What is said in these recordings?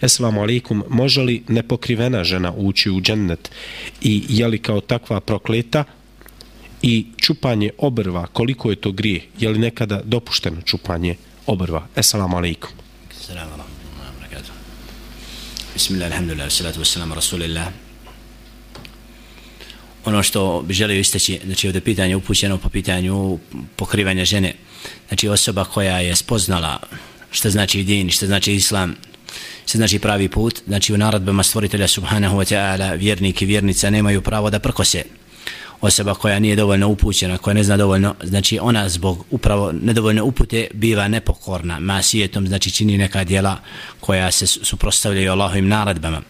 Esselamu alaikum, može li nepokrivena žena ući u džennet i je li kao takva prokleta i čupanje obrva, koliko je to grije? Je li nekada dopušteno čupanje obrva? Esselamu alaikum. Esselamu alaikum. Bismillah, alhamdulillah, salatu wassalamu, rasulillah. Ono što bi želio isteći, znači ovdje pitanje upućeno po pitanju pokrivanja žene, znači osoba koja je spoznala što znači din, što znači islam, se znači pravi put, znači u narodbama stvoritelja subhanahu wa ta'ala vjernik i vjernica nemaju pravo da prkose osoba koja nije dovoljno upućena, koja ne zna dovoljno, znači ona zbog upravo nedovoljne upute biva nepokorna masijetom, znači čini neka dijela koja se suprostavljaju Allahovim naredbama.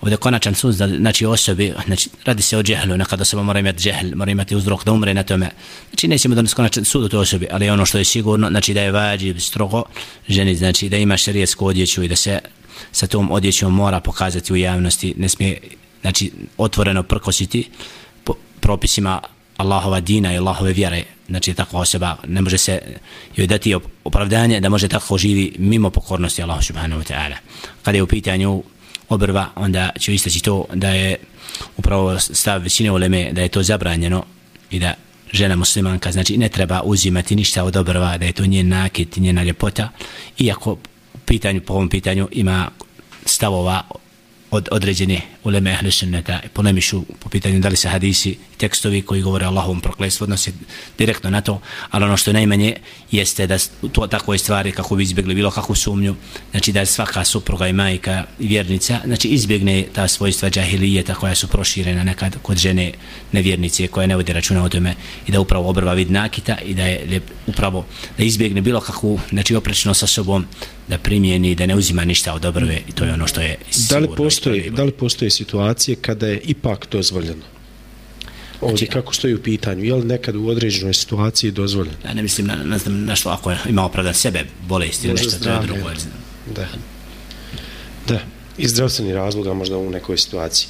Ovdje konačan sud, znači osobi, znači radi se o džehlu, nekada osoba mora imati džehl, mora imati uzrok da umre na tome. Znači nećemo da konačan sud u toj osobi, ali ono što je sigurno, znači da je vađi strogo ženi, znači da ima šarijetsku odjeću i da se sa tom odjećom mora pokazati u javnosti, ne smije znači otvoreno prkositi, propisima Allahova dina i Allahove vjere, znači takva osoba ne može se joj dati opravdanje da može tako živi mimo pokornosti Allahu subhanahu wa ta'ala. Kada je u pitanju obrva, onda će istaći to da je upravo stav većine uleme da je to zabranjeno i da žena muslimanka, znači ne treba uzimati ništa od obrva, da je to njen nakit, njena ljepota, iako pitanju, po ovom pitanju ima stavova od određene uleme ehle sunneta. Polemišu po pitanju da li se hadisi tekstovi koji govore o Allahovom prokletstvu odnose direktno na to, ali ono što najmanje jeste da to takve stvari kako bi izbjegli bilo kakvu sumnju, znači da svaka supruga i majka i vjernica, znači izbjegne ta svojstva džahilijeta koja su proširena nekad kod žene nevjernice koja ne vodi računa o tome i da upravo obrva vid nakita i da je upravo da izbjegne bilo kakvu znači oprečno sa sobom da primijeni da ne uzima ništa od obrve i to je ono što je da li postoji, da li postoji situacije kada je ipak dozvoljeno ovdje znači, kako stoji u pitanju, je li nekad u određenoj situaciji dozvoljeno? Ja ne mislim na, na, na što ako ima opravdan sebe bolesti ili nešto, to je drugo. Da. Da. Iz zdravstvenih razloga možda u nekoj situaciji.